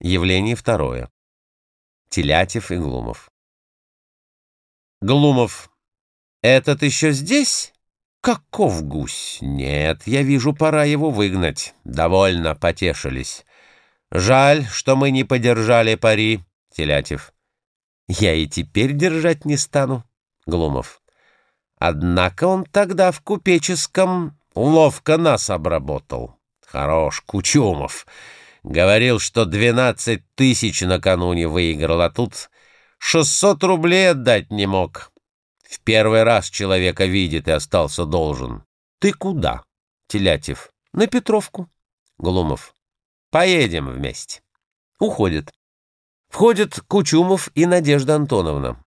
Явление второе. Телятев и Глумов. Глумов. Этот еще здесь? Каков гусь? Нет, я вижу, пора его выгнать. Довольно потешились. Жаль, что мы не подержали пари. Телятев. Я и теперь держать не стану. Глумов. Однако он тогда в купеческом ловко нас обработал. Хорош, Кучумов. Говорил, что двенадцать тысяч накануне выиграл, а тут шестьсот рублей отдать не мог. В первый раз человека видит и остался должен. Ты куда? Телятев. На Петровку. Глумов. Поедем вместе. Уходит. Входят Кучумов и Надежда Антоновна.